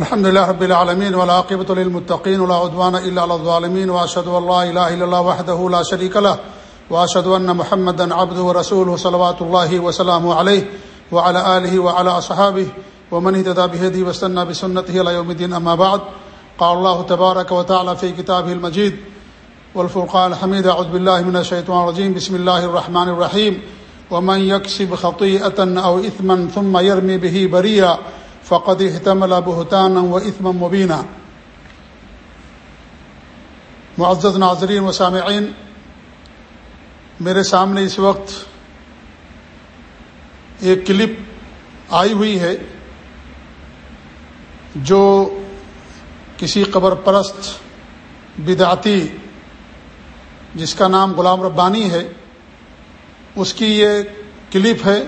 الحمد لله رب العالمين والعاقبة للمتقين ولا عدوان إلا على الظالمين وأشهد أن لا إله إلا الله وحده لا شريك له وأشهد أن محمدا عبده ورسوله صلوات الله وسلامه عليه وعلى آله وعلى أصحابه ومن اهتدى بهدي واستنى بسنته إلى يوم الدين. أما بعد، قال الله تبارك وتعالى في كتابه المجيد والفرقان الحميد، أعوذ بالله من الشيطان الرجيم، بسم الله الرحمن الرحيم ومن يكسب خطيئة أو إثما ثم يرمي به بريئا فقد احتمل بهتانا وإثما مبينا معزز ناظرین و سامعین، میرے سامنے اس وقت ایک کلپ آئی ہوئی ہے جو کسی قبر پرست بدعتی، جس کا نام غلام ربانی ہے، اس کی یہ کلپ ہے،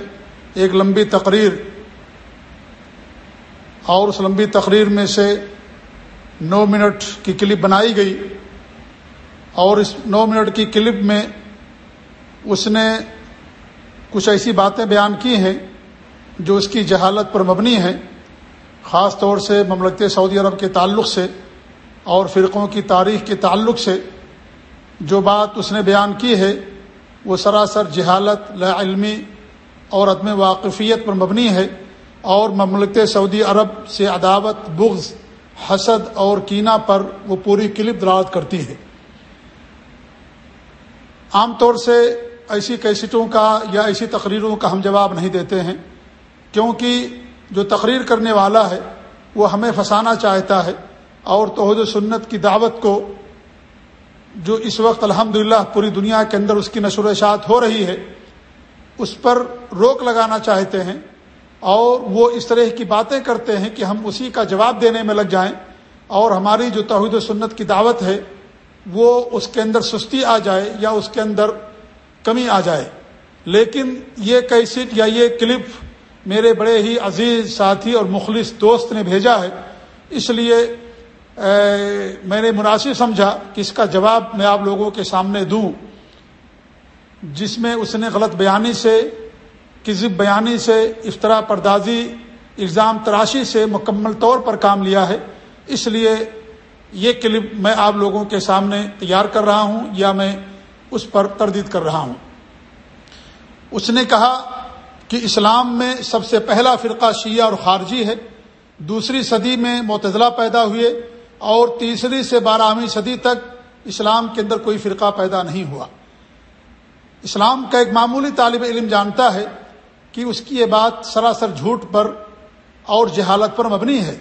ایک لمبی تقریر اور اس لمبی تقریر میں سے نو منٹ کی کلپ بنائی گئی اور اس نو منٹ کی کلپ میں اس نے کچھ ایسی باتیں بیان کی ہیں جو اس کی جہالت پر مبنی ہیں، خاص طور سے مملکت سعودی عرب کے تعلق سے اور فرقوں کی تاریخ کے تعلق سے جو بات اس نے بیان کی ہے، وہ سراسر جہالت، لا علمی اور عدم واقفیت پر مبنی ہے۔ اور مملکت سعودی عرب سے عداوت، بغض، حسد اور کینہ پر وہ پوری کلپ دراز کرتی ہے عام طور سے ایسی کیسٹوں کا یا ایسی تقریروں کا ہم جواب نہیں دیتے ہیں، کیونکہ جو تقریر کرنے والا ہے، وہ ہمیں پھنسانا چاہتا ہے اور توحد سنت کی دعوت کو جو اس وقت الحمد پوری دنیا کے اندر اس کی نشر و اشاعت ہو رہی ہے، اس پر روک لگانا چاہتے ہیں۔ اور وہ اس طرح کی باتیں کرتے ہیں کہ ہم اسی کا جواب دینے میں لگ جائیں اور ہماری جو توحید و سنت کی دعوت ہے، وہ اس کے اندر سستی آ جائے یا اس کے اندر کمی آ جائے۔ لیکن یہ کیسٹ یا یہ کلپ میرے بڑے ہی عزیز ساتھی اور مخلص دوست نے بھیجا ہے۔ اس لیے میں نے مناسب سمجھا کہ اس کا جواب میں آپ لوگوں کے سامنے دوں۔ جس میں اس نے غلط بیانی سے کسی بیانی سے افطرا پردازی، الزام تراشی سے مکمل طور پر کام لیا ہے۔ اس لیے یہ کلپ میں آپ لوگوں کے سامنے تیار کر رہا ہوں یا میں اس پر تردید کر رہا ہوں۔ اس نے کہا کہ اسلام میں سب سے پہلا فرقہ شیعہ اور خارجی ہے۔ دوسری صدی میں معتزلہ پیدا ہوئے اور تیسری سے بارہویں صدی تک اسلام کے اندر کوئی فرقہ پیدا نہیں ہوا۔ اسلام کا ایک معمولی طالب علم جانتا ہے۔ کہ اس کی یہ بات سراسر جھوٹ پر اور جہالت پر مبنی ہے۔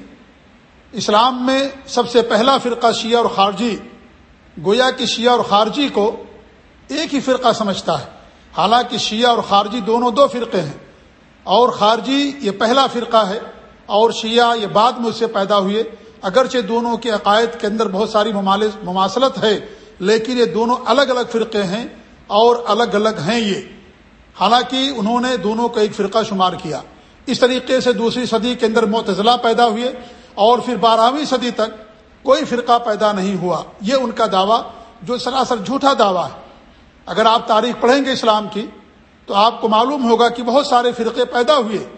اسلام میں سب سے پہلا فرقہ شیعہ اور خارجی، گویا کہ شیعہ اور خارجی کو ایک ہی فرقہ سمجھتا ہے۔ حالانکہ شیعہ اور خارجی دونوں دو فرقے ہیں۔ اور خارجی یہ پہلا فرقہ ہے اور شیعہ یہ بعد میں اس سے پیدا ہوئے۔ اگرچہ دونوں کے عقائد کے اندر بہت ساری مماثلت ہے، لیکن یہ دونوں الگ الگ فرقے ہیں اور الگ الگ ہیں یہ۔ حالانکہ انہوں نے دونوں کو ایک فرقہ شمار کیا۔ اس طریقے سے دوسری صدی کے اندر معتزلہ پیدا ہوئے اور پھر بارہویں صدی تک کوئی فرقہ پیدا نہیں ہوا۔ یہ ان کا دعویٰ جو سراسر جھوٹا دعویٰ ہے۔ اگر آپ تاریخ پڑھیں گے اسلام کی تو آپ کو معلوم ہوگا کہ بہت سارے فرقے پیدا ہوئے۔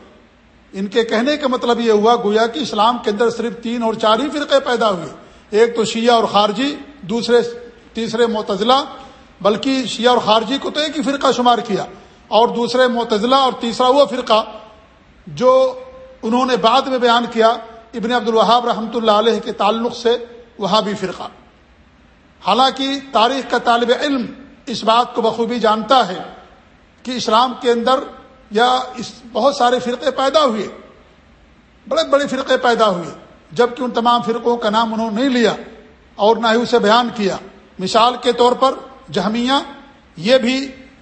ان کے کہنے کا مطلب یہ ہوا گویا کہ اسلام کے اندر صرف تین اور چار ہی فرقے پیدا ہوئے۔ ایک تو شیعہ اور خارجی، دوسرے، تیسرے معتزلہ، بلکہ شیعہ اور خارجی کو تو ایک ہی فرقہ شمار کیا۔ اور دوسرے معتزلہ اور تیسرا وہ فرقہ جو انہوں نے بعد میں بیان کیا، ابن عبد الوہاب رحمۃ اللہ علیہ کے تعلق سے وہاں بھی فرقہ۔ حالانکہ تاریخ کا طالب علم اس بات کو بخوبی جانتا ہے کہ اسلام کے اندر یا اس بہت سارے فرقے پیدا ہوئے، بڑے بڑے فرقے پیدا ہوئے، جبکہ ان تمام فرقوں کا نام انہوں نے نہیں لیا اور نہ ہی اسے بیان کیا۔ مثال کے طور پر جہمیہ، یہ بھی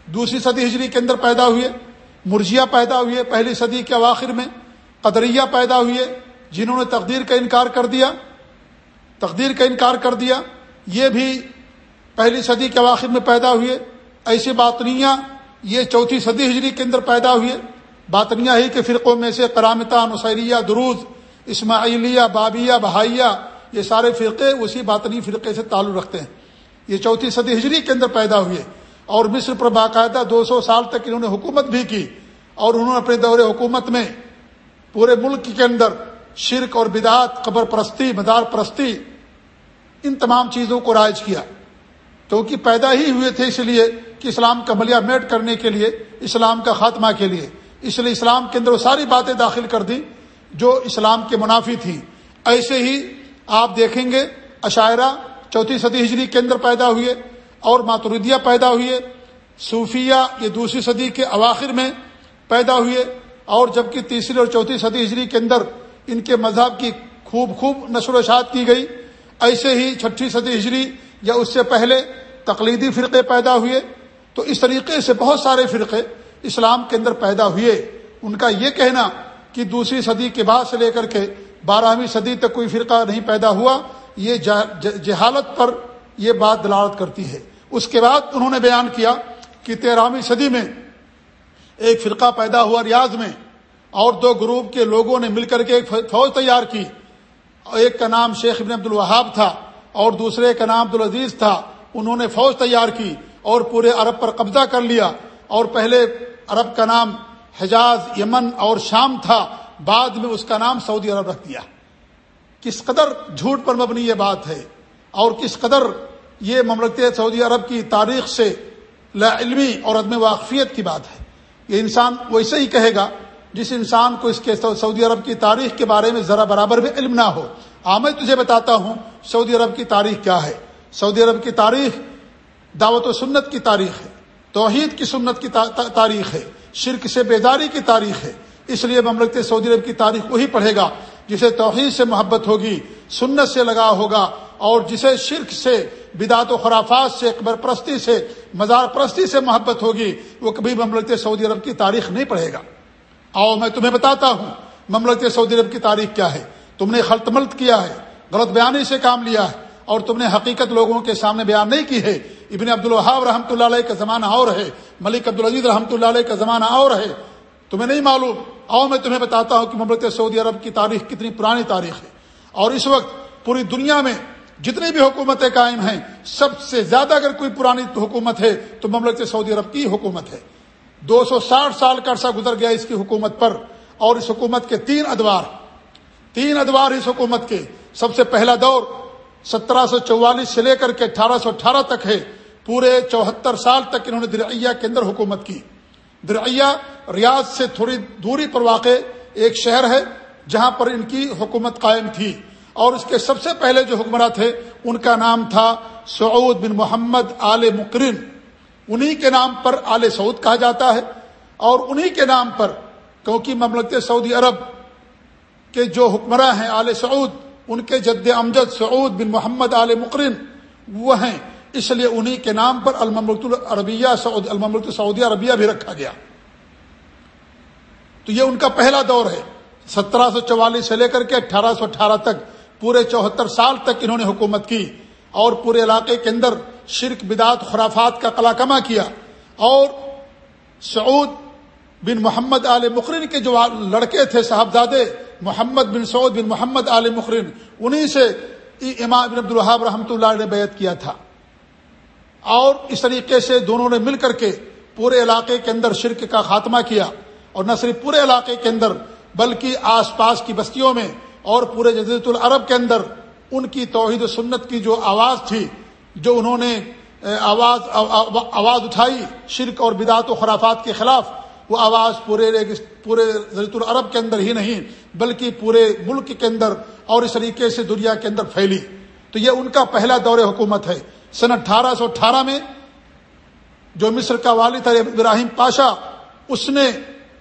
دوسری صدی ہجری کے اندر پیدا ہوئے مرجیہ پیدا ہوئے پہلی صدی کے اواخر میں قدریہ پیدا ہوئے جنہوں نے تقدیر کا انکار کر دیا۔ تقدیر کا انکار کر دیا، یہ بھی پہلی صدی کے اواخر میں پیدا ہوئے ایسی باطنیہ یہ چوتھی صدی ہجری کے اندر پیدا ہوئے باطنیہ ہی کے فرقوں میں سے کرامتا نصیریہ دروز، اسماعیلیہ، بابیہ، بہائیہ، یہ سارے فرقے اسی باطنی فرقے سے تعلق رکھتے ہیں۔ یہ چوتھی صدی ہجری کے اندر پیدا ہوئے اور مصر پر باقاعدہ دو سو سال تک انہوں نے حکومت بھی کی اور انہوں نے اپنے دور حکومت میں پورے ملک کے اندر شرک اور بدعت قبر پرستی، مدار پرستی، ان تمام چیزوں کو رائج کیا۔ کیونکہ پیدا ہی ہوئے تھے اس لیے کہ اسلام کا ملیا میٹ کرنے کے لیے، اسلام کا خاتمہ کے لیے۔ اس لیے اسلام کے اندر وہ ساری باتیں داخل کر دی جو اسلام کے منافی تھی ایسے ہی آپ دیکھیں گے عشاعرہ چوتھی صدی ہجری کے اندر پیدا ہوئے۔ اور ماتردیہ پیدا ہوئے، صوفیہ یہ دوسری صدی کے اواخر میں پیدا ہوئے اور جبکہ تیسری اور چوتھی صدی ہجری کے اندر ان کے مذہب کی خوب خوب نشر و اشاعت کی گئی، ایسے ہی چھٹی صدی ہجری یا اس سے پہلے تقلیدی فرقے پیدا ہوئے۔ تو اس طریقے سے بہت سارے فرقے اسلام کے اندر پیدا ہوئے۔ ان کا یہ کہنا کہ دوسری صدی کے بعد سے لے کر کے بارہویں صدی تک کوئی فرقہ نہیں پیدا ہوا، یہ جہالت پر یہ بات دلالت کرتی ہے۔ اس کے بعد انہوں نے بیان کیا کہ تیرہویں صدی میں ایک فرقہ پیدا ہوا ریاض میں اور دو گروپ کے لوگوں نے مل کر کے ایک فوج تیار کی۔ ایک کا نام شیخ ابن عبد الوہاب تھا اور دوسرے کا نام عبدالعزیز تھا۔ انہوں نے فوج تیار کی اور پورے عرب پر قبضہ کر لیا اور پہلے عرب کا نام حجاز، یمن اور شام تھا۔ بعد میں اس کا نام سعودی عرب رکھ دیا۔ کس قدر جھوٹ پر مبنی یہ بات ہے اور کس قدر یہ مملکت سعودی عرب کی تاریخ سے لا علمی اور عدم واقفیت کی بات ہے۔ یہ انسان ویسے ہی کہے گا، جس انسان کو اس کے سعودی عرب کی تاریخ کے بارے میں ذرا برابر بھی علم نہ ہو۔ آ میں تجھے بتاتا ہوں سعودی عرب کی تاریخ کیا ہے۔ سعودی عرب کی تاریخ دعوت و سنت کی تاریخ ہے۔ توحید کی سنت کی تاریخ ہے۔ شرک سے بیداری کی تاریخ ہے۔ اس لیے مملکت سعودی عرب کی تاریخ وہی پڑھے گا، جسے توحید سے محبت ہوگی، سنت سے لگا ہوگا اور جسے شرک سے بدعت و خرافات سے، اکبر پرستی سے، مزار پرستی سے محبت ہوگی، وہ کبھی مملکت سعودی عرب کی تاریخ نہیں پڑھے گا۔ آؤ میں تمہیں بتاتا ہوں، مملکت سعودی عرب کی تاریخ کیا ہے؟ تم نے خلط ملت کیا ہے، غلط بیانی سے کام لیا ہے، اور تم نے حقیقت لوگوں کے سامنے بیان نہیں کی ہے۔ ابن عبد الحاب رحمۃ اللہ علیہ کا زمانہ اور ہے، ملک عبدالعزیز رحمۃ اللہ علیہ کا زمانہ اور ہے۔ تمہیں نہیں معلوم، آؤ میں تمہیں بتاتا ہوں کہ مملکت سعودی عرب کی تاریخ کتنی پرانی تاریخ ہے۔ اور اس وقت پوری دنیا میں جتنی بھی حکومتیں قائم ہیں، سب سے زیادہ اگر کوئی پرانی حکومت ہے، تو مملکت سعودی عرب کی حکومت ہے۔ دو سو ساٹھ سال کا عرصہ گزر گیا اس کی حکومت پر، اور اس حکومت کے تین ادوار۔ تین ادوار اس حکومت کے۔ سب سے پہلا دور سترہ سو چوالیس سے لے کر کے اٹھارہ سو اٹھارہ تک ہے۔ پورے چوہتر سال تک انہوں نے درعیہ کے اندر حکومت کی۔ درعیہ ریاض سے تھوڑی دوری پر واقع ایک شہر ہے، جہاں پر ان کی حکومت قائم تھی۔ اور اس کے سب سے پہلے جو حکمراں تھے، ان کا نام تھا سعود بن محمد آل مقرن۔ انہی کے نام پر آل سعود کہا جاتا ہے اور انہی کے نام پر کیونکہ مملکت سعودی عرب کے جو حکمراں ہیں آل سعود، ان کے جد امجد سعود بن محمد آل مقرن، وہ ہیں۔ اس لیے انہی کے نام پر المملک العربیہ، سعود المملک سعودی عربیہ بھی رکھا گیا۔ تو یہ ان کا پہلا دور ہے، سترہ سو چوالیس سے لے کر کے اٹھارہ سو اٹھارہ تک۔ پورے چوہتر سال تک انہوں نے حکومت کی اور پورے علاقے کے اندر شرک، بدعت، خرافات کا کلا کما کیا اور سعود بن محمد عال مقرن کے جو لڑکے تھے، صاحبزادے محمد بن سعود بن محمد عال مقرن انہیں سے امام بن عبد الحاب رحمۃ اللہ نے بیعت کیا تھا۔ اور اس طریقے سے دونوں نے مل کر کے پورے علاقے کے اندر شرک کا خاتمہ کیا اور نہ صرف پورے علاقے کے اندر بلکہ آس پاس کی بستیوں میں اور پورے جزیرت العرب کے اندر ان کی توحید و سنت کی جو آواز تھی، جو انہوں نے آواز آواز اٹھائی شرک اور بدعت و خرافات کے خلاف، وہ آواز پورے پورے جزیرت العرب کے اندر ہی نہیں، بلکہ پورے ملک کے اندر اور اس طریقے سے دنیا کے اندر پھیلی۔ تو یہ ان کا پہلا دور حکومت ہے۔ سن اٹھارہ سو اٹھارہ میں جو مصر کا والد تھا ابراہیم پاشا، اس نے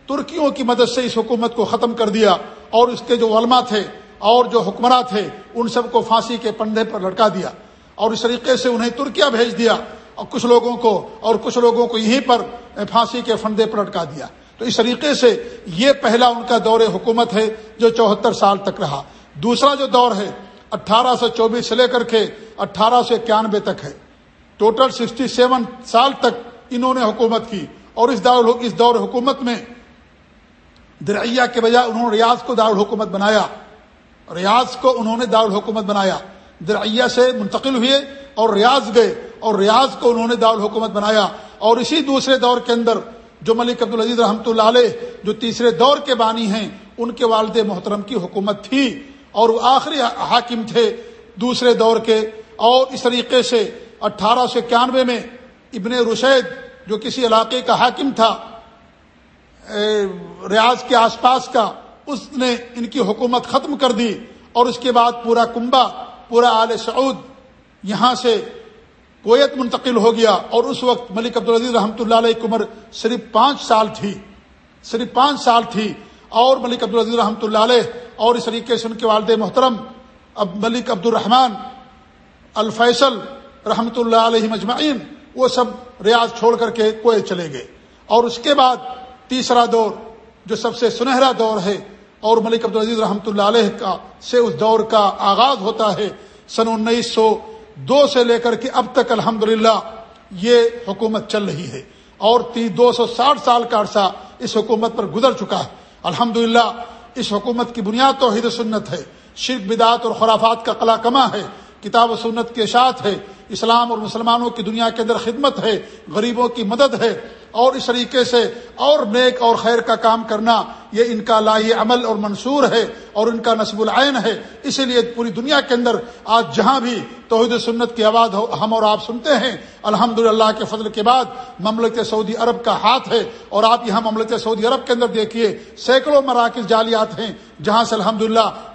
ترکیوں کی مدد سے اس حکومت کو ختم کر دیا۔ اور اس کے جو علماء تھے اور جو حکمراں تھے، ان سب کو پھانسی کے پندے پر لٹکا دیا اور اس طریقے سے انہیں ترکیا بھیج دیا اور کچھ لوگوں کو اور کچھ لوگوں کو یہیں پر پھانسی کے فندے پر لٹکا دیا۔ تو اس طریقے سے یہ پہلا ان کا دور حکومت ہے جو چوہتر سال تک رہا۔ دوسرا جو دور ہے، اٹھارہ سو چوبیس سے لے کر کے اٹھارہ سو اکیانوے تک ہے۔ ٹوٹل سکسٹی سیون سال تک انہوں نے حکومت کی اور اس دور اس دور حکومت میں درعیہ کے بجائے انہوں نے ریاض کو دارالحکومت بنایا۔ ریاض کو انہوں نے دارالحکومت بنایا۔ درعیہ سے منتقل ہوئے اور ریاض گئے اور ریاض کو انہوں نے دارالحکومت بنایا۔ اور اسی دوسرے دور کے اندر جو ملک عبدالعزیز رحمۃ اللہ علیہ، جو تیسرے دور کے بانی ہیں، ان کے والد محترم کی حکومت تھی اور وہ آخری حاکم تھے دوسرے دور کے۔ اور اس طریقے سے اٹھارہ سو اکیانوے میں ابن رشید، جو کسی علاقے کا حاکم تھا ریاض کے آس پاس کا، اس نے ان کی حکومت ختم کر دی اور اس کے بعد پورا کنبا پورا آل سعود یہاں سے کویت منتقل ہو گیا اور اس وقت ملک عبدالعزیز رحمۃ اللہ علیہ کی عمر صرف پانچ سال تھی، صرف پانچ سال تھی اور ملک عبدالعزیز رحمۃ اللہ علیہ اور اس طریقے سے ان کے والد محترم اب ملک عبدالرحمن، الفیصل رحمۃ اللہ علیہ مجمعین وہ سب ریاض چھوڑ کر کے کویت چلے گئے اور اس کے بعد تیسرا دور جو سب سے سنہرا دور ہے اور ملک عبدالعزیز رحمۃ اللہ علیہ کا سے اس دور کا آغاز ہوتا ہے سن انیس سو دو سے لے کر کے اب تک الحمد یہ حکومت چل رہی ہے اور دو سو ساٹھ سال کا عرصہ اس حکومت پر گزر چکا ہے۔ الحمد اس حکومت کی بنیاد تو حید سنت ہے۔ شرک بدعت اور خرافات کا قلع کما ہے۔ کتاب و سنت کے اشاعت ہے۔ اسلام اور مسلمانوں کی دنیا کے اندر خدمت ہے۔ غریبوں کی مدد ہے۔ اور اس طریقے سے اور نیک اور خیر کا کام کرنا، یہ ان کا لائی عمل اور منصور ہے اور ان کا نصب العین ہے۔ اسی لیے پوری دنیا کے اندر آج جہاں بھی توحید سنت کی آواز ہم اور آپ سنتے ہیں الحمد کے فضل کے بعد مملکت سعودی عرب کا ہاتھ ہے اور آپ یہاں مملکت سعودی عرب کے اندر دیکھیے، سینکڑوں مراکز جالیات ہیں جہاں سے الحمد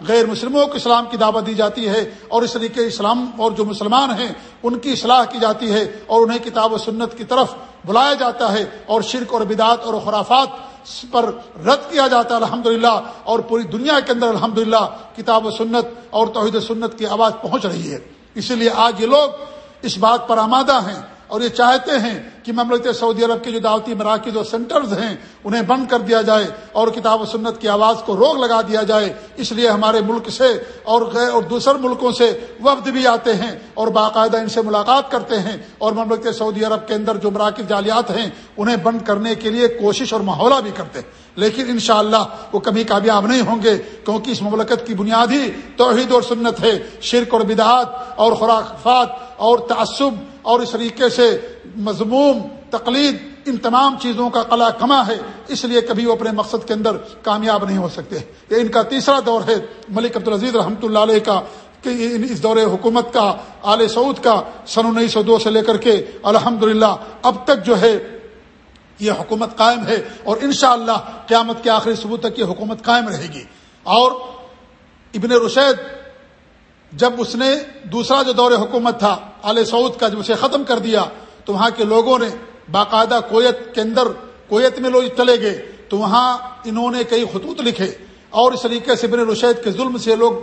غیر مسلموں کو اسلام کی دعوت دی جاتی ہے اور اس طریقے اسلام اور جو مسلمان ہیں، ان کی اصلاح کی جاتی ہے اور انہیں کتاب و سنت کی طرف بلایا جاتا ہے اور شرک اور بدعت اور خرافات پر رد کیا جاتا ہے الحمد اور پوری دنیا کے اندر الحمد کتاب و سنت اور توحید و سنت کی آواز پہنچ رہی ہے۔ اسی لیے آج یہ لوگ اس بات پر آمادہ ہیں اور یہ چاہتے ہیں کہ مملکت سعودی عرب کے جو دعوتی مراکز اور سینٹرز ہیں، انہیں بند کر دیا جائے اور کتاب و سنت کی آواز کو روک لگا دیا جائے۔ اس لیے ہمارے ملک سے اور اور دوسرے ملکوں سے وفد بھی آتے ہیں اور باقاعدہ ان سے ملاقات کرتے ہیں اور مملکت سعودی عرب کے اندر جو مراکز جالیات ہیں، انہیں بند کرنے کے لیے کوشش اور ماحولہ بھی کرتے ہیں۔ لیکن انشاءاللہ وہ کبھی کامیاب نہیں ہوں گے، کیونکہ اس مملکت کی بنیاد ہی توحید اور سنت ہے، شرک اور بدعات اور خوراکفات اور تعصب اور اس طریقے سے مضموم تقلید، ان تمام چیزوں کا قلع کما ہے، اس لیے کبھی وہ اپنے مقصد کے اندر کامیاب نہیں ہو سکتے۔ یہ ان کا تیسرا دور ہے۔ ملک عبدالعزیز رحمۃ اللہ علیہ کا، کہ اس دور حکومت کا، آل سعود کا سن انیس سو دو سے لے کر کے الحمد اب تک جو ہے یہ حکومت قائم ہے اور انشاءاللہ اللہ قیامت کے آخری ثبوت تک یہ حکومت قائم رہے گی۔ اور ابن رشید جب اس نے دوسرا جو دور حکومت تھا آل سعود کا جب اسے ختم کر دیا تو وہاں کے لوگوں نے باقاعدہ کویت کے اندر کویت میں لوگ چلے گئے تو وہاں انہوں نے کئی خطوط لکھے اور اس طریقے سے ابن رشید کے ظلم سے لوگ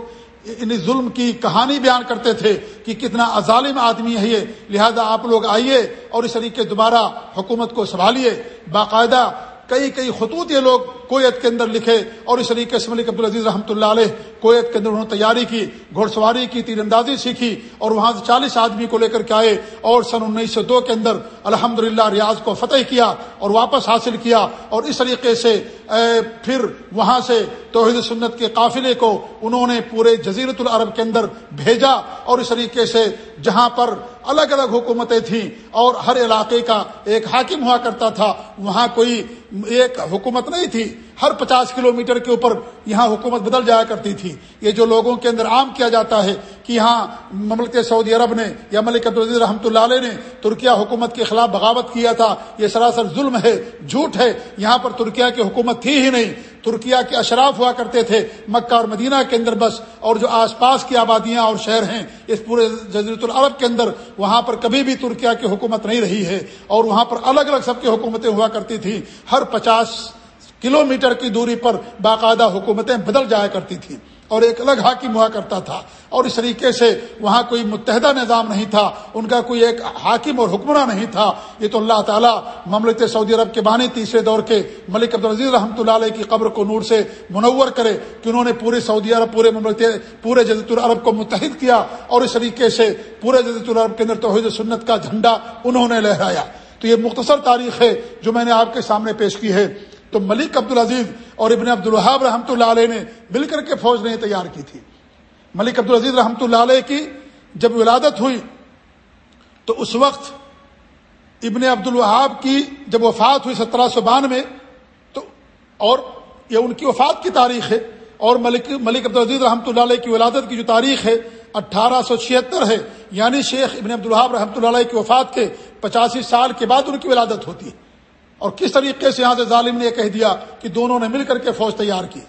ان ظلم کی کہانی بیان کرتے تھے کہ کتنا ظالم آدمی ہے یہ، لہذا آپ لوگ آئیے اور اس طریقے دوبارہ حکومت کو سنبھالیے۔ باقاعدہ کئی کئی خطوط یہ لوگ کویت کے اندر لکھے اور اس طریقے سے ملک عبدالعزیز رحمۃ اللہ علیہ کویت کے اندر انہوں نے تیاری کی گھوڑ سواری کی، تیر اندازی سیکھی اور وہاں سے چالیس آدمی کو لے کر کے آئے اور سن انیس سو دو کے اندر الحمد ریاض کو فتح کیا اور واپس حاصل کیا اور اس طریقے سے پھر وہاں سے توحید سنت کے قافلے کو انہوں نے پورے جزیرت العرب کے اندر بھیجا اور اس طریقے سے جہاں پر الگ الگ حکومتیں تھیں اور ہر علاقے کا ایک حاکم ہوا کرتا تھا، وہاں کوئی ایک حکومت نہیں تھی۔ ہر پچاس کلومیٹر کے اوپر یہاں حکومت بدل جایا کرتی تھی۔ یہ جو لوگوں کے اندر عام کیا جاتا ہے کہ یہاں مملکت سعودی عرب نے یا ملک عبدالعزیز رحمۃ اللہ علیہ نے ترکیہ حکومت کے خلاف بغاوت کیا تھا، یہ سراسر ظلم ہے، جھوٹ ہے۔ یہاں پر ترکیہ کی حکومت تھی ہی نہیں۔ ترکیہ کے اشراف ہوا کرتے تھے، مکہ اور مدینہ کے اندر بس، اور جو آس پاس کی آبادیاں اور شہر ہیں، اس پورے جزیرت العرب کے اندر وہاں پر کبھی بھی ترکیہ کی حکومت نہیں رہی ہے۔ اور وہاں پر الگ الگ سب کی حکومتیں ہوا کرتی تھیں۔ ہر پچاس کلومیٹر کی دوری پر باقاعدہ حکومتیں بدل جایا کرتی تھیں اور ایک الگ حاکم ہوا کرتا تھا اور اس طریقے سے وہاں کوئی متحدہ نظام نہیں تھا، ان کا کوئی ایک حاکم اور حکمراں نہیں تھا۔ یہ تو اللہ تعالیٰ مملکت سعودی عرب کے بانی تیسرے دور کے ملک عبدالعزیز رحمۃ اللہ علیہ کی قبر کو نور سے منور کرے کہ انہوں نے پورے سعودی عرب، پورے مملکت، پورے جزیت العرب کو متحد کیا اور اس طریقے سے پورے جزیت العرب کے اندر توحید سنت کا جھنڈا انہوں نے لہرایا۔ تو یہ مختصر تاریخ ہے جو میں نے آپ کے سامنے پیش کی ہے۔ تو ملک عبد العزیز اور ابن عبد الحاب رحمۃ اللہ علیہ نے مل کر کے فوج نے تیار کی تھی۔ ملک عبد العزیز رحمۃ اللہ علیہ کی جب ولادت ہوئی تو اس وقت ابن عبد الوہاب کی جب وفات ہوئی سترہ سو بانوے تو اور یہ ان کی وفات کی تاریخ ہے اور ملک ملک عبدالعزیز رحمۃ اللہ علیہ کی ولادت کی جو تاریخ ہے اٹھارہ سو چھہتر ہے یعنی شیخ ابن عبدالحاب رحمۃ اللہ علیہ کی وفات کے پچاسی سال کے بعد ان کی ولادت ہوتی ہے۔ اور کس طریقے سے یہاں سے ظالم نے یہ کہہ دیا کہ دونوں نے مل کر کے فوج تیار کی؟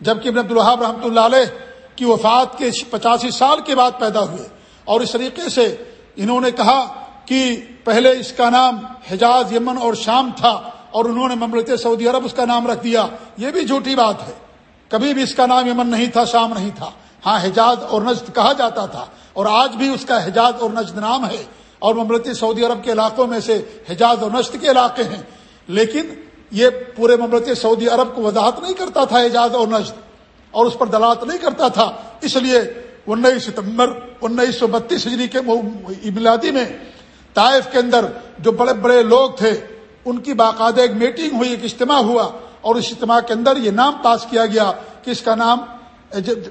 جبکہ ابن عبدالحاب رحمۃ اللہ علیہ کی وفات کے پچاسی سال کے بعد پیدا ہوئے۔ اور اس طریقے سے انہوں نے کہا کہ پہلے اس کا نام حجاز، یمن اور شام تھا اور انہوں نے مملکت سعودی عرب اس کا نام رکھ دیا۔ یہ بھی جھوٹی بات ہے۔ کبھی بھی اس کا نام یمن نہیں تھا، شام نہیں تھا۔ ہاں حجاز اور نجد کہا جاتا تھا اور آج بھی اس کا حجاز اور نجد نام ہے۔ اور مملکتی سعودی عرب کے علاقوں میں سے حجاز اور نجد کے علاقے ہیں۔ لیکن یہ پورے مملکتی سعودی عرب کو وضاحت نہیں کرتا تھا حجاز اور نجد اور اس پر دلالت نہیں کرتا تھا۔ اس لیے انیس ستمبر، انیس سو بتیس ہجری کے میلادی میں طائف کے اندر جو بڑے بڑے لوگ تھے، ان کی باقاعدہ ایک میٹنگ ہوئی، ایک اجتماع ہوا، اور اس اجتماع کے اندر یہ نام پاس کیا گیا کہ اس کا نام،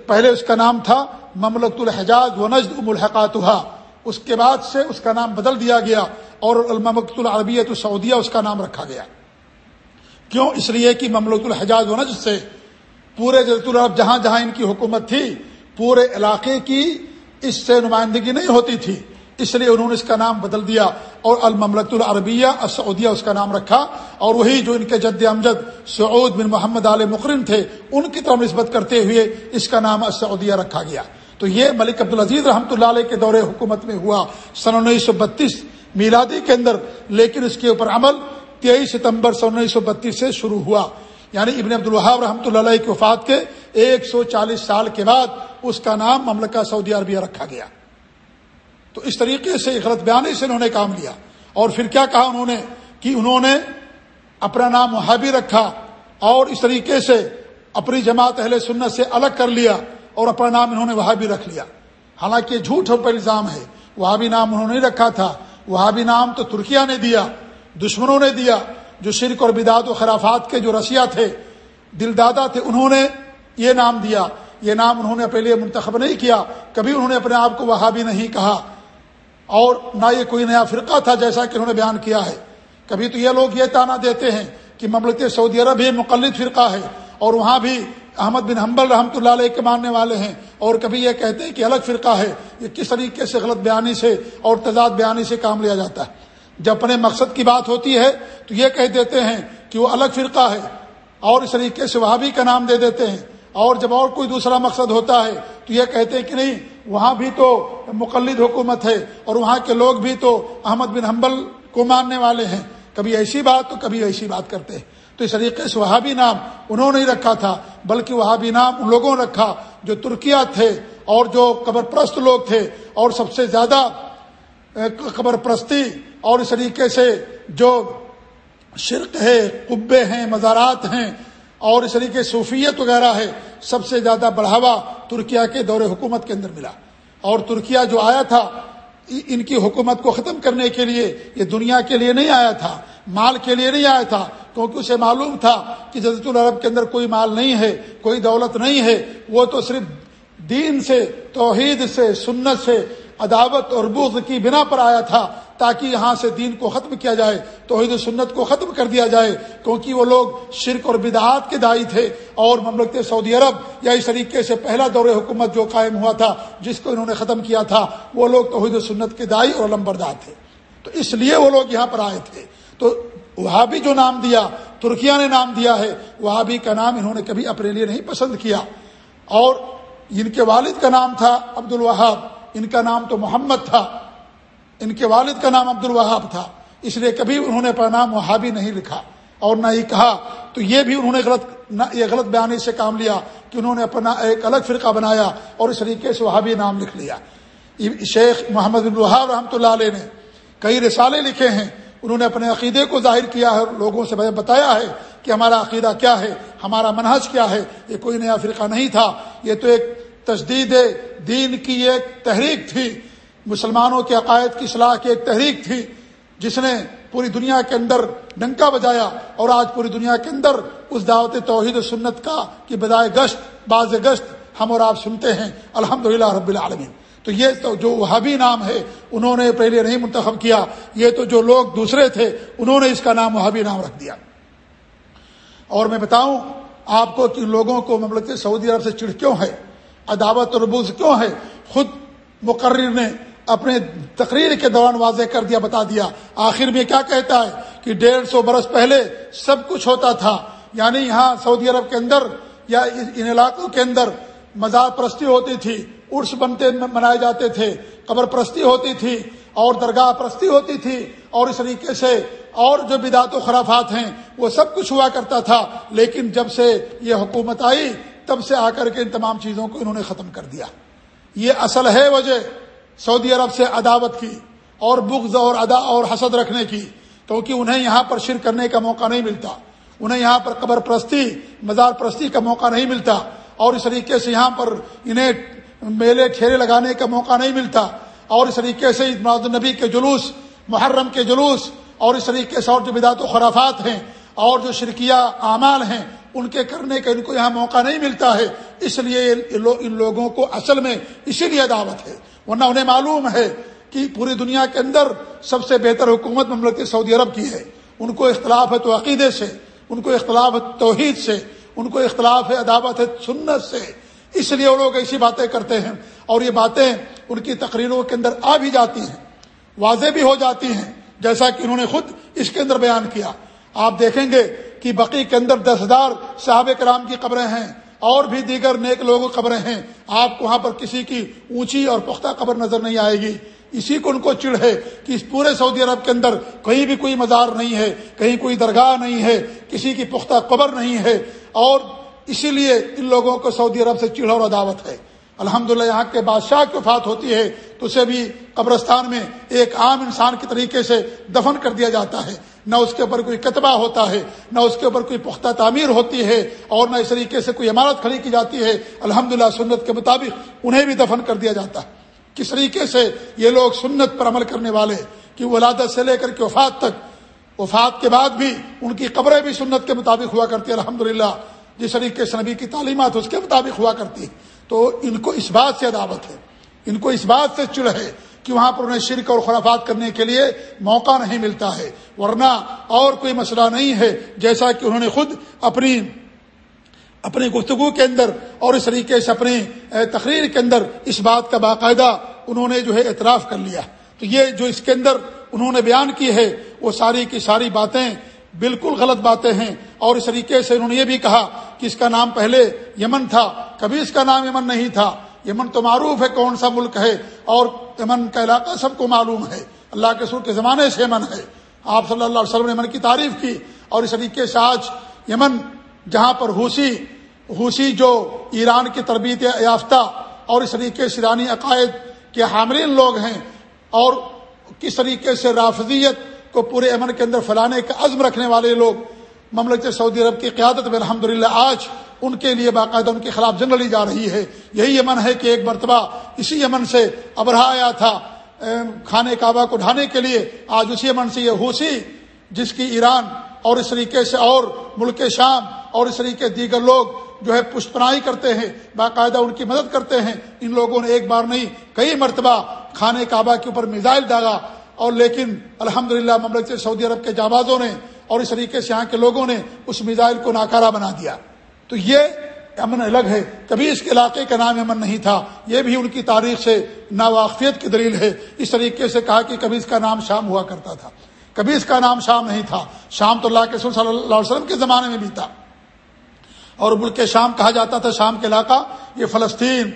پہلے اس کا نام تھا مملکت الحجاز و نجد ام اس کے بعد سے اس کا نام بدل دیا گیا اور المملکت العربیت السعودیہ اس کا نام رکھا گیا۔ کیوں؟ اس لیے کہ مملکت الحجاز و نجد سے پورے جزت العرب جہاں جہاں ان کی حکومت تھی، پورے علاقے کی اس سے نمائندگی نہیں ہوتی تھی۔ اس لیے انہوں نے اس کا نام بدل دیا اور المملکت العربیہ سعودیہ اس کا نام رکھا اور وہی جو ان کے جد امجد سعود بن محمد علیہ مقرن تھے، ان کی طرف نسبت کرتے ہوئے اس کا نام سعودیہ رکھا گیا۔ تو یہ ملک عبدالعزیز رحمۃ اللہ علیہ کے دور حکومت میں ہوا سن انیس سو بتیس میلادی کے اندر، لیکن اس کے اوپر عمل تیئیس ستمبر سن انیس سو بتیس سے شروع ہوا۔ یعنی ابن عبد الحاب رحمۃ اللہ علیہ کی وفات کے ایک سو چالیس سال کے بعد اس کا نام مملکہ سعودی عربیہ رکھا گیا۔ تو اس طریقے سے غلط بیانی سے انہوں نے کام لیا۔ اور پھر کیا کہا انہوں نے؟ کہ انہوں نے اپنا نام وہابی رکھا اور اس طریقے سے اپنی جماعت اہل سنت سے الگ کر لیا۔ اور اپنا نام انہوں نے وہابی رکھ لیا۔ حالانکہ جھوٹ پر الزام ہے۔ وہابی نام انہوں نے رکھا تھا۔ وہابی نام تو ترکیا نے دیا، دشمنوں نے دیا۔ جو شرک اور بدعت و خرافات کے جو رسیا تھے دل دادا تھے، انہوں نے یہ نام دیا۔ یہ نام انہوں نے اپنے لیے منتخب نہیں کیا۔ کبھی انہوں نے اپنے آپ کو وہابی نہیں کہا۔ اور نہ یہ کوئی نیا فرقہ تھا جیسا کہ انہوں نے بیان کیا ہے۔ کبھی تو یہ لوگ یہ تانا دیتے ہیں کہ مملکت سعودی عرب ہی مقلد فرقہ ہے اور وہاں بھی احمد بن حنبل رحمۃ اللہ علیہ کے ماننے والے ہیں اور کبھی یہ کہتے ہیں کہ الگ فرقہ ہے، یہ کس طریقے سے غلط بیانی سے اور تضاد بیانی سے کام لیا جاتا ہے۔ جب اپنے مقصد کی بات ہوتی ہے تو یہ کہہ دیتے ہیں کہ وہ الگ فرقہ ہے، اور اس طریقے سے وہاں بھی کا نام دے دیتے ہیں۔ اور جب اور کوئی دوسرا مقصد ہوتا ہے تو یہ کہتے ہیں کہ نہیں، وہاں بھی تو مقلد حکومت ہے اور وہاں کے لوگ بھی تو احمد بن حنبل کو ماننے والے ہیں۔ کبھی ایسی بات تو کبھی ایسی بات کرتے ہیں۔ تو اس طریقے سے وہاں بھی نام انہوں نے رکھا تھا، بلکہ وہاں بھی نام ان لوگوں نے رکھا جو ترکیا تھے اور جو قبر پرست لوگ تھے اور سب سے زیادہ قبر پرستی اور اس طریقے سے جو شرک ہے، قبے ہیں، مزارات ہیں اور اس طریقے صوفیت وغیرہ ہے، سب سے زیادہ بڑھاوا ترکیا کے دور حکومت کے اندر ملا۔ اور ترکیا جو آیا تھا ان کی حکومت کو ختم کرنے کے لیے یہ دنیا کے لیے نہیں آیا تھا، مال کے لیے نہیں آیا تھا، کیونکہ اسے معلوم تھا کہ جزت العرب کے اندر کوئی مال نہیں ہے، کوئی دولت نہیں ہے، وہ تو صرف دین سے، توحید سے، سنت سے، عداوت اور بغض کی بنا پر آیا تھا۔ تاکہ یہاں سے دین کو ختم کیا جائے، توحید و سنت کو ختم کر دیا جائے، کیونکہ وہ لوگ شرک اور بدعات کے دائی تھے۔ اور مملکت سعودی عرب یا اس طریقے سے پہلا دور حکومت جو قائم ہوا تھا، جس کو انہوں نے ختم کیا تھا، وہ لوگ توحید و سنت کے دائی اور لمبردار تھے۔ تو اس لیے وہ لوگ یہاں پر آئے تھے۔ تو وہاں بھی جو نام دیا ترکیا نے نام دیا ہے وہاں بھی کا نام انہوں نے کبھی اپنے لیے نہیں پسند کیا۔ اور ان کے والد کا نام تھا عبد الوہاب ان کا نام تو محمد تھا۔ ان کے والد کا نام عبد الوہاب تھا، اس لیے کبھی انہوں نے اپنا نام وہابی نہیں لکھا اور نہ ہی کہا۔ تو یہ بھی انہوں نے غلط یہ غلط بیانی سے کام لیا کہ انہوں نے اپنا ایک الگ فرقہ بنایا اور اس طریقے سے وہابی نام لکھ لیا۔ شیخ محمد الوہاب رحمۃ اللہ علیہ نے کئی رسالے لکھے ہیں۔ انہوں نے اپنے عقیدے کو ظاہر کیا ہے لوگوں سے بتایا ہے کہ ہمارا عقیدہ کیا ہے، ہمارا منحج کیا ہے۔ یہ کوئی نیا فرقہ نہیں تھا۔ یہ تو ایک تجدید دین کی ایک تحریک تھی۔ مسلمانوں کے عقائد کی اصلاح کی ایک تحریک تھی، جس نے پوری دنیا کے اندر ڈنکا بجایا اور آج پوری دنیا کے اندر اس دعوت توحید و سنت کا کہ بدائے گشت، باز گشت ہم اور آپ سنتے ہیں۔ الحمد رب العالمین۔ تو یہ تو جو وہابی نام ہے، انہوں نے پہلے نہیں منتخب کیا، یہ تو جو لوگ دوسرے تھے، انہوں نے اس کا نام وہابی نام رکھ دیا۔ اور میں بتاؤں، آپ کو کہ لوگوں کو مملکت سعودی عرب سے چڑھ کیوں ہے؟ عداوت اور ربوز کیوں ہے؟ خود مقرر نے اپنے تقریر کے دوران واضح کر دیا، بتا دیا۔ آخر میں کیا کہتا ہے کہ ڈیڑھ سو برس پہلے سب کچھ ہوتا تھا۔ یعنی یہاں سعودی عرب کے اندر یا ان علاقوں کے اندر مزار پرستی ہوتی تھی، عرس بنتے منائے جاتے تھے، قبر پرستی ہوتی تھی، اور درگاہ پرستی ہوتی تھی، اور اس طریقے سے اور جو بدعت و خرافات ہیں، وہ سب کچھ ہوا کرتا تھا۔ لیکن جب سے یہ حکومت آئی، تب سے آ کر کے ان تمام چیزوں کو انہوں نے ختم کر دیا۔ یہ اصل ہے وجہ۔ سعودی عرب سے عداوت کی اور بغض اور ادا اور حسد رکھنے کی کیونکہ انہیں یہاں پر شر کرنے کا موقع نہیں ملتا۔ انہیں یہاں پر قبر پرستی، مزار پرستی کا موقع نہیں ملتا۔ اور اس طریقے سے یہاں پر انہیں میلے ٹھیرے لگانے کا موقع نہیں ملتا۔ اور اس طریقے سے النبی کے جلوس، محرم کے جلوس، اور اس طریقے سے اور جو بدعت و خرافات ہیں، اور جو شرکیہ اعمال ہیں، ان کے کرنے کا ان کو یہاں موقع نہیں ملتا ہے۔ اس لیے ان لوگوں کو اصل میں اسی لیے دعوت ہے۔ ورنہ انہیں معلوم ہے کہ پوری دنیا کے اندر سب سے بہتر حکومت مملکت سعودی عرب کی ہے۔ ان کو اختلاف ہے تو عقیدے سے، ان کو اختلاف ہے توحید سے، ان کو اختلاف ہے عداوت ہے سنت سے۔ اس لیے وہ لوگ ایسی باتیں کرتے ہیں اور یہ باتیں ان کی تقریروں کے اندر آ بھی جاتی ہیں، واضح بھی ہو جاتی ہیں، جیسا کہ انہوں نے خود اس کے اندر بیان کیا۔ آپ دیکھیں گے کہ بقی کے اندر دس ہزار صحابہ کرام کی قبریں ہیں۔ اور بھی دیگر نیک لوگوں قبریں ہیں، آپ کو وہاں پر کسی کی اونچی اور پختہ قبر نظر نہیں آئے گی۔ اسی کو ان کو چڑھ ہے کہ اس پورے سعودی عرب کے اندر کہیں بھی کوئی مزار نہیں ہے، کہیں کوئی درگاہ نہیں ہے، کسی کی پختہ قبر نہیں ہے۔ اور اسی لیے ان لوگوں کو سعودی عرب سے چڑھ اور عداوت ہے۔ الحمد یہاں کے بادشاہ کی وفات ہوتی ہے تو اسے بھی قبرستان میں ایک عام انسان کے طریقے سے دفن کر دیا جاتا ہے۔ نہ اس کے اوپر کوئی کتبہ ہوتا ہے، نہ اس کے اوپر کوئی پختہ تعمیر ہوتی ہے اور نہ اس طریقے سے کوئی عمارت کھڑی کی جاتی ہے۔ الحمد سنت کے مطابق انہیں بھی دفن کر دیا جاتا ہے۔ کس طریقے سے یہ لوگ سنت پر عمل کرنے والے کہ ولادت سے لے کر کے وفات تک، وفات کے بعد بھی ان کی قبریں بھی سنت کے مطابق ہوا کرتی ہے الحمد جس طریقے سے نبی کی تعلیمات اس کے مطابق ہوا کرتی ہے تو ان کو اس بات سے عداوت ہے، ان کو اس بات سے چڑھ ہے کہ وہاں پر انہیں شرک اور خرافات کرنے کے لیے موقع نہیں ملتا ہے، ورنہ اور کوئی مسئلہ نہیں ہے جیسا کہ انہوں نے خود اپنی اپنی گفتگو کے اندر اور اس طریقے سے اپنی تقریر کے اندر اس بات کا باقاعدہ انہوں نے جو ہے اعتراف کر لیا۔ تو یہ جو اس کے اندر انہوں نے بیان کی ہے، وہ ساری کی ساری باتیں بالکل غلط باتیں ہیں۔ اور اس طریقے سے انہوں نے یہ بھی کہا کہ اس کا نام پہلے یمن تھا، کبھی اس کا نام یمن نہیں تھا۔ یمن تو معروف ہے کون سا ملک ہے اور یمن کا علاقہ سب کو معلوم ہے۔ اللہ کے سر کے زمانے سے یمن ہے۔ آپ صلی اللہ علیہ وسلم نے یمن کی تعریف کی اور اس طریقے سے آج یمن جہاں پر حوثی حوثی جو ایران کی تربیت یافتہ اور اس طریقے سے ایرانی عقائد کے حامرین لوگ ہیں اور کس طریقے سے رافضیت کو پورے امن کے اندر پھیلانے کا عزم رکھنے والے لوگ، مملکت سعودی عرب کی قیادت میں الحمد آج ان کے لیے باقاعدہ ان کے خلاف جنگ لی جا رہی ہے۔ یہی یمن ہے کہ ایک مرتبہ اسی یمن سے ابرہ آیا تھا۔ کھانے کعبہ کو ڈھانے کے لیے آج اسی یمن سے یہ حوثی، جس کی ایران اور اس طریقے سے اور ملک شام اور اس طریقے دیگر لوگ جو ہے پشپنائی کرتے ہیں، باقاعدہ ان کی مدد کرتے ہیں۔ ان لوگوں نے ایک بار نہیں، کئی مرتبہ کھانے کعبہ کے اوپر میزائل ڈالا۔ اور لیکن الحمد للہ مملکت سعودی عرب کے جابازوں نے اور اس طریقے سے یہاں کے لوگوں نے اس میزائل کو ناکارہ بنا دیا۔ تو یہ امن الگ ہے۔ کبھی اس کے علاقے کا نام امن نہیں تھا۔ یہ بھی ان کی تاریخ سے ناواقفیت کی دلیل ہے۔ اس طریقے سے کہا کہ کبھی اس کا نام شام ہوا کرتا تھا۔ کبھی اس کا نام شام نہیں تھا۔ شام تو اللہ کے صلی اللہ علیہ وسلم کے زمانے میں بھی تھا۔ اور ملک شام کہا جاتا تھا، شام کے علاقہ۔ یہ فلسطین،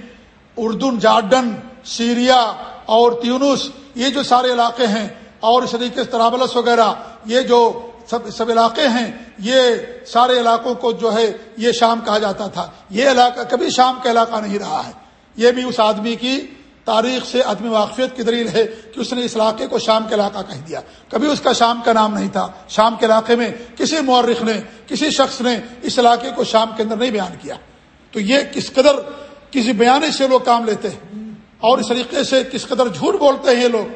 اردن، جارڈن، سیریا اور تیونس، یہ جو سارے علاقے ہیں اور اس طریقے سے ترابلس وغیرہ، یہ جو سب سب علاقے ہیں، یہ سارے علاقوں کو جو ہے، یہ شام کہا جاتا تھا۔ یہ علاقہ کبھی شام کا علاقہ نہیں رہا ہے۔ یہ بھی اس آدمی کی تاریخ سے عدم واقفیت کی دلیل ہے کہ اس نے اس علاقے کو شام کا علاقہ کہہ دیا۔ کبھی اس کا شام کا نام نہیں تھا۔ شام کے علاقے میں کسی مورخ نے، کسی شخص نے اس علاقے کو شام کے اندر نہیں بیان کیا۔ تو یہ کس قدر کسی بیان سے لوگ کام لیتے ہیں؟ اور اس طریقے سے کس قدر جھوٹ بولتے ہیں یہ لوگ؟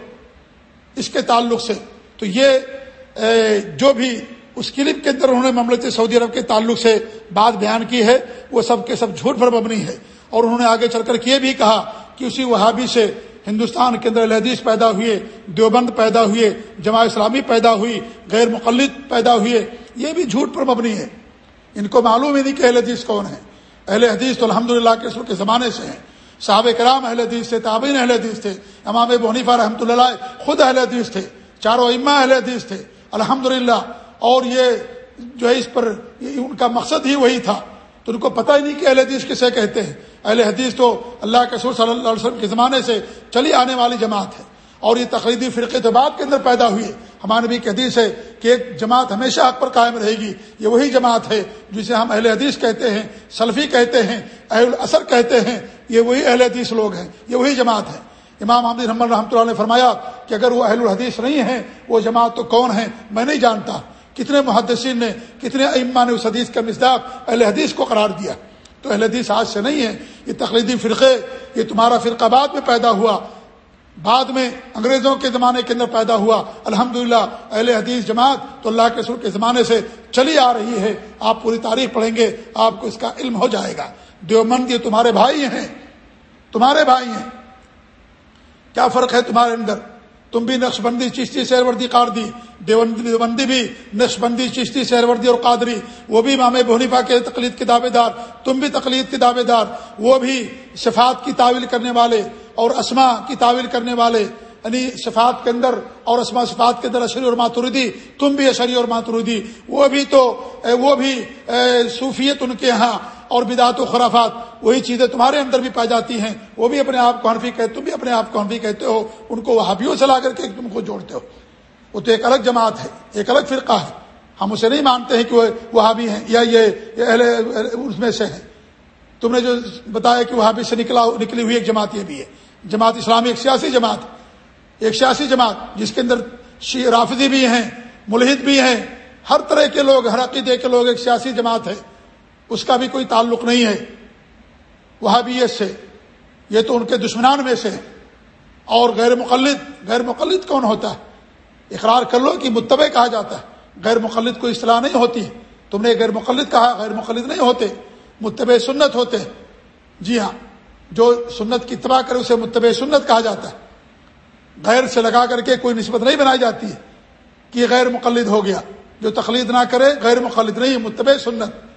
اس کے تعلق سے۔ تو یہ جو بھی اس کلپ کے اندر انہوں نے مملکت سعودی عرب کے تعلق سے بات بیان کی ہے، وہ سب کے سب جھوٹ پر مبنی ہے۔ اور انہوں نے آگے چل کر یہ بھی کہا کہ اسی وہابی سے ہندوستان کے اندر الحدیث پیدا ہوئے، دیوبند پیدا ہوئے جماع اسلامی پیدا ہوئی، غیر مقلد پیدا ہوئے، یہ بھی جھوٹ پر مبنی ہے۔ ان کو معلوم ہی نہیں کہ اہل حدیث کون ہے اہل حدیث تو الحمد للہ کے کے زمانے سے ہیں۔ صحابہ کرام اہل حدیث تھے، تابعین اہل حدیث تھے، امام بنیفہ رحمۃ اللہ خود اہل حدیث تھے، چاروں اما اہل حدیث تھے۔ الحمد اور یہ جو ہے اس پر ان کا مقصد ہی وہی تھا۔ تو ان کو پتہ ہی نہیں کہ اہل حدیث کسے کہتے ہیں۔ اہل حدیث تو اللہ کے سور صلی اللہ علیہ وسلم کے زمانے سے چلی آنے والی جماعت ہے۔ اور یہ تقریدی فرقے بعد کے اندر پیدا ہوئی ہے۔ ہمارے بھی حدیث ہے کہ ایک جماعت ہمیشہ حق پر قائم رہے گی۔ یہ وہی جماعت ہے جسے ہم اہل حدیث کہتے ہیں، سلفی کہتے ہیں، اہل اثر کہتے ہیں۔ یہ وہی اہل حدیث لوگ ہیں۔ یہ وہی جماعت ہے۔ امام محمد رحمۃ اللہ نے فرمایا کہ اگر وہ اہل الحدیث نہیں ہیں، وہ جماعت تو کون ہے میں نہیں جانتا۔ کتنے محدثین نے، کتنے اما نے اس حدیث کا مزداق اہل حدیث کو قرار دیا۔ تو اہل حدیث آج سے نہیں ہے یہ تقلیدی فرقے، یہ تمہارا فرقہ بعد میں پیدا ہوا۔ بعد میں انگریزوں کے زمانے کے اندر پیدا ہوا۔ الحمد اہل حدیث جماعت تو اللہ کے سر کے زمانے سے چلی آ رہی ہے۔ آپ پوری تاریخ پڑھیں گے، آپ کو اس کا علم ہو جائے گا۔ دیومند یہ تمہارے بھائی ہیں۔ تمہارے بھائی ہیں۔ کیا فرق ہے تمہارے اندر؟ تم بھی نقش بندی چشتی سیروردی قادری دیوبندی بھی نقش بندی چشتی سیروردی اور قادری، وہ بھی امام بونیفا کے تقلید کے دعوے دار، تم بھی تقلید کے دعوے دار، وہ بھی صفات کی تعویل کرنے والے اور اسما کی تعویل کرنے والے یعنی صفات کے اندر اور اسما صفات کے اندر اشری اور ماتوردی تم بھی اشری اور ماتوردی وہ بھی تو، وہ بھی صوفیت ان کے ہاں اور بدعت و خرافات، وہی چیزیں تمہارے اندر بھی پائی جاتی ہیں، وہ بھی اپنے آپ کو حنفی کہتے، تم بھی اپنے آپ کو حنفی کہتے ہو، ان کو وہابیوں سے لا کر کے تم کو جوڑتے ہو۔ وہ تو ایک الگ جماعت ہے، ایک الگ فرقہ ہے۔ ہم اسے نہیں مانتے ہیں کہ وہ وہابی ہیں، یا یہ اہل، اس میں سے ہیں۔ تم نے جو بتایا کہ وہابی سے نکلا، نکلی ہوئی ایک جماعت یہ بھی ہے۔ جماعت اسلامی ایک سیاسی جماعت ایک سیاسی جماعت جس کے اندر رافضی بھی ہیں، ملحد بھی ہیں، ہر طرح کے لوگ، ہر عقیدے کے لوگ ایک سیاسی جماعت ہے۔ اس کا بھی کوئی تعلق نہیں ہے۔ وہابیت سے، یہ تو ان کے دشمنان میں سے اور غیر مقلد غیر مقلد کون ہوتا ہے؟ اقرار کر لو کہ متبع کہا جاتا ہے۔ غیر مقلد کوئی اصطلاح نہیں ہوتی۔ تم نے غیر مقلد کہا، غیر مقلد نہیں ہوتے۔ متبع سنت ہوتے۔ جی ہاں جو سنت کی اتباع کرے اسے متبع سنت کہا جاتا ہے۔ غیر سے لگا کر کے کوئی نسبت نہیں بنائی جاتی ہے کہ یہ غیر مقلد ہو گیا۔ جو تقلید نہ کرے، غیر مقلد نہیں، متبع سنت۔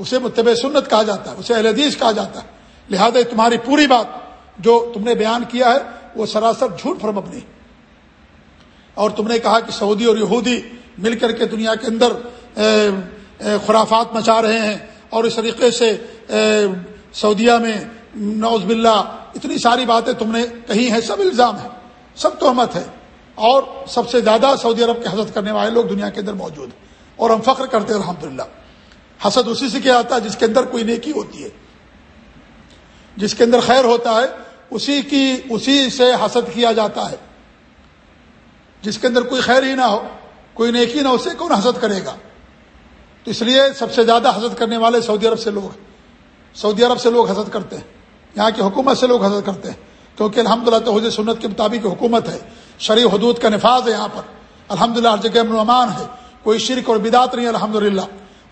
اسے متبع سنت کہا جاتا ہے، اسے اہل حدیث کہا جاتا ہے۔ لہذا تمہاری پوری بات جو تم نے بیان کیا ہے، وہ سراسر جھوٹ فرم اپنی اور تم نے کہا کہ سعودی اور یہودی مل کر کے دنیا کے اندر خرافات مچا رہے ہیں اور اس طریقے سے سعودیہ میں نوز باللہ اتنی ساری باتیں تم نے کہی ہیں، سب الزام ہے سب تہمت ہے۔ اور سب سے زیادہ سعودی عرب کے حضرت کرنے والے لوگ دنیا کے اندر موجود ہیں۔ اور ہم فخر کرتے ہیں الحمد للہ حسد اسی سے کیا آتا ہے جس کے اندر کوئی نیکی ہوتی ہے۔ جس کے اندر خیر ہوتا ہے، اسی کی، اسی سے حسد کیا جاتا ہے۔ جس کے اندر کوئی خیر ہی نہ ہو، کوئی نیکی نہ ہو، اسے کون حسد کرے گا؟ تو اس لیے سب سے زیادہ حسد کرنے والے سعودی عرب سے لوگ سعودی عرب سے لوگ حسد کرتے ہیں۔ یہاں کی حکومت سے لوگ حسد کرتے ہیں۔ کیونکہ الحمد للہ تو سنت کے مطابق حکومت ہے۔ شرع حدود کا نفاذ ہے یہاں پر۔ الحمد للہ ہر جگہ امان ہے۔ کوئی شرک اور بدعت نہیں الحمد للہ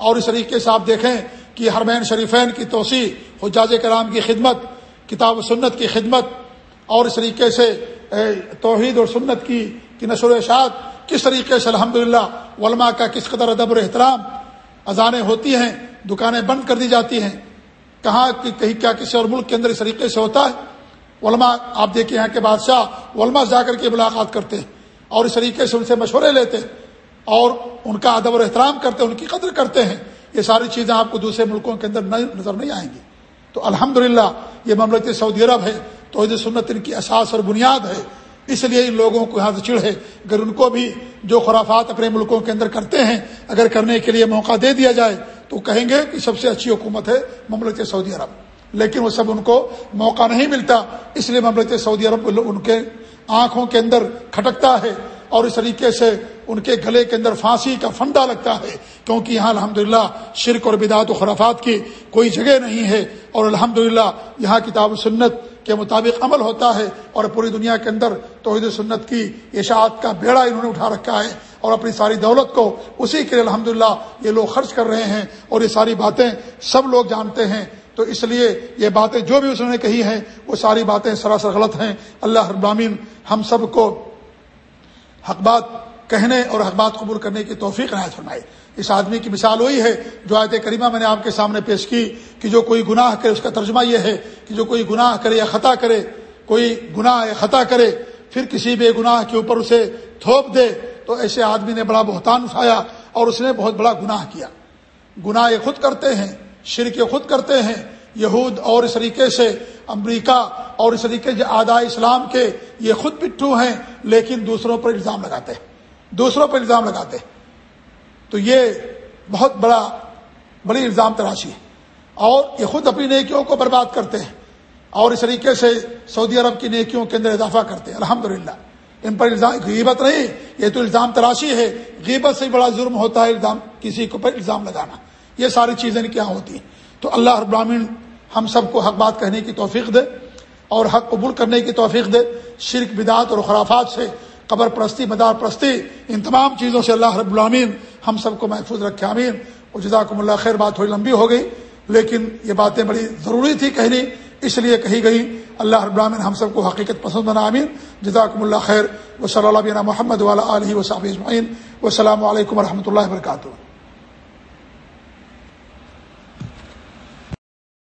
اور اس طریقے سے آپ دیکھیں کہ حرمین شریفین کی توسیع، حجاج کرام کی خدمت، کتاب و سنت کی خدمت، اور اس طریقے سے توحید اور سنت کی کی نشر و اشاعت، کس طریقے سے الحمد للہ علماء کا کس قدر ادب و احترام، اذانیں ہوتی ہیں، دکانیں بند کر دی جاتی ہیں، کہاں، کہ کہیں کیا کسی اور ملک کے اندر اس طریقے سے ہوتا ہے؟ علماء، آپ دیکھیں یہاں کے بادشاہ، علماء جا کر کے ملاقات کرتے ہیں، اور اس طریقے سے ان سے مشورے لیتے ہیں اور ان کا ادب اور احترام کرتے ہیں، ان کی قدر کرتے ہیں، یہ ساری چیزیں آپ کو دوسرے ملکوں کے اندر نظر نہیں آئیں گی۔ تو الحمد یہ مملکت سعودی عرب ہے تو سنت ان کی اساس اور بنیاد ہے۔ اس لیے ان لوگوں کو یہاں سے چڑھ ہے۔ اگر ان کو بھی جو خرافات اپنے ملکوں کے اندر کرتے ہیں، اگر کرنے کے لیے موقع دے دیا جائے، تو کہیں گے کہ سب سے اچھی حکومت ہے مملکت سعودی عرب۔ لیکن وہ سب ان کو موقع نہیں ملتا، اس لیے مملکت سعودی عرب ان کے آنکھوں کے اندر کھٹکتا ہے۔ اور اس طریقے سے ان کے گلے کے اندر پھانسی کا فنڈا لگتا ہے، کیونکہ یہاں الحمد شرک اور بدعت و خرافات کی کوئی جگہ نہیں ہے۔ اور الحمد یہاں کتاب و سنت کے مطابق عمل ہوتا ہے اور پوری دنیا کے اندر توحید سنت کی اشاعت کا بیڑا انہوں نے اٹھا رکھا ہے اور اپنی ساری دولت کو اسی کے لیے الحمد یہ لوگ خرچ کر رہے ہیں اور یہ ساری باتیں سب لوگ جانتے ہیں۔ تو اس لیے یہ باتیں جو بھی اس نے کہی ہیں، وہ ساری باتیں سراسر غلط ہیں۔ اللہ ابرامین ہم سب کو حق بات کہنے اور حق بات قبول کرنے کی توفیق نہ فرمائے اس آدمی کی مثال وہی ہے جو آیت کریمہ میں نے آپ کے سامنے پیش کی کہ جو کوئی گناہ کرے، اس کا ترجمہ یہ ہے کہ جو کوئی گناہ کرے یا خطا کرے، کوئی گناہ یا خطا کرے، پھر کسی بے گناہ کے اوپر اسے تھوپ دے، تو ایسے آدمی نے بڑا بہتان اٹھایا اور اس نے بہت بڑا گناہ کیا۔ گناہ یہ خود کرتے ہیں، شرک خود کرتے ہیں۔ یہود اور اس طریقے سے، امریکہ اور اس طریقے سے آدھا اسلام کے یہ خود پٹھو ہیں، لیکن دوسروں پر الزام لگاتے ہیں۔ دوسروں پر الزام لگاتے ہیں۔ تو یہ بہت بڑا بڑی الزام تراشی ہے۔ اور یہ خود اپنی نیکیوں کو برباد کرتے ہیں۔ اور اس طریقے سے سعودی عرب کی نیکیوں کے اندر اضافہ کرتے ہیں۔ الحمد ان پر الزام، غیبت نہیں، یہ تو الزام تراشی ہے۔ غیبت سے بڑا ظلم ہوتا ہے الزام، کسی کو پر الزام لگانا۔ یہ ساری چیزیں کیا ہوتی ہیں۔ تو اللہ ابراہین ہم سب کو حق بات کہنے کی توفیق دے اور حق قبول کرنے کی توفیق دے۔ شرک، بدعت اور خرافات سے قبر پرستی، مدار پرستی، ان تمام چیزوں سے اللہ رب العامین ہم سب کو محفوظ رکھے امین اور جزاکم اللہ خیر، بات تھوڑی لمبی ہو گئی، لیکن یہ باتیں بڑی ضروری تھی کہنی، اس لیے کہی گئی، اللہ رب العامین ہم سب کو حقیقت پسند بنا امین جزاکم اللہ خیر و صلی اللہ محمد والا علیہ وصحب اجمعین۔ و السلام علیکم و رحمۃ اللہ وبرکاتہ۔